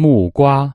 木瓜。